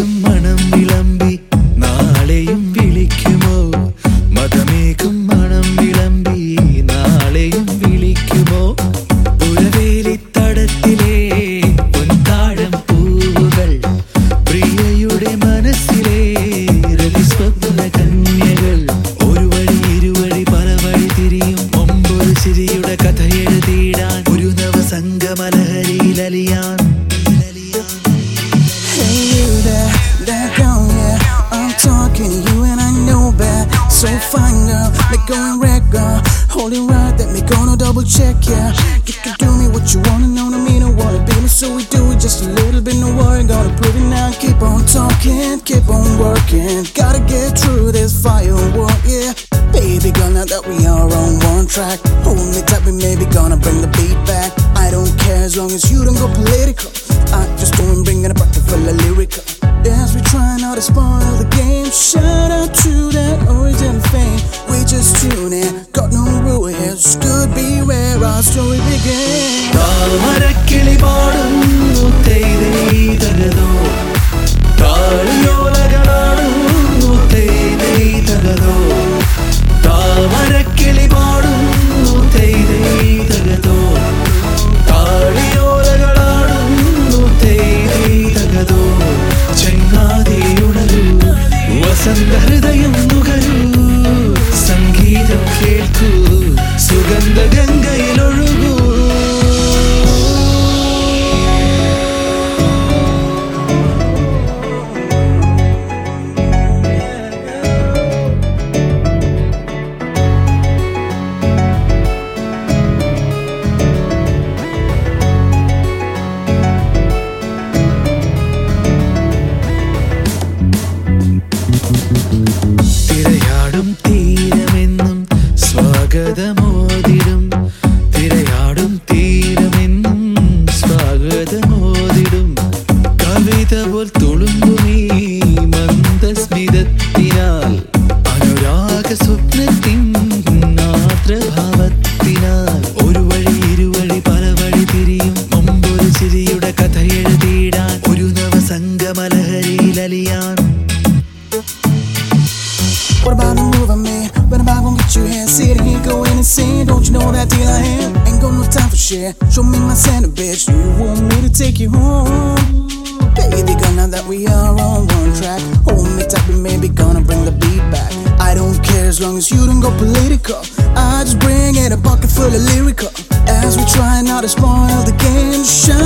മതമേഘം മണം വിളമ്പി നാളെയും വിളിക്കുമോ? മതമേഘം മണം വിളമ്പി നാളെയും വിളിക്കുമോ? പുഴവേലി തടത്തിലെ പൊൻതാഴം പൂവുകൾ പ്രിയയുടെ മനസ്സിലെ സ്വപ്ന കന്യകൾ. ഒരു വഴി ഇരുവഴി പല വഴി തിരിയും ഒമ്പൊരു ചിരിയുടെ കഥ എഴുതിയിടാൻ ഒരു നവസംഗമലഹരിയിലലിയാൻ that girl, yeah. I'm talking to you and I know that So fine girl, me going red girl. Holding right, that me gonna double check, yeah. You can do me what you wanna know, no me no wanna be me So we do it just a little bit, no worry. Gonna prove it now, keep on talking, keep on working. Gotta get through this firework, yeah. Baby girl, now that we are on one track Hold me we maybe gonna bring the beat back. I don't care as long as you don't go political. I just doing bringing a bucket full of lyrical Yes, we try not to spoil the game Shout out to that original fame We just tune in, got no rules. could be where our story begins സ്വാഗതമോതിടും. തിരയാടും തീരമെന്നും സ്വാഗതമോതിടും. കവിത പോൽ തുളുമ്പുമീ മന്ദസ്മിതത്തിനാൽ. അനുരാഗ സ്വപ്നത്തിൻ When am I gonna you here? Going insane. Don't you know that deal I am? Ain't got no time for shit. Show me my Santa, bitch. You want me to take you home? Baby girl, now that we are on one track, hold me tight, we maybe gonna bring the beat back. I don't care as long as you don't go political. I just bring it a bucket full of lyrical. As we try not to spoil the game, shout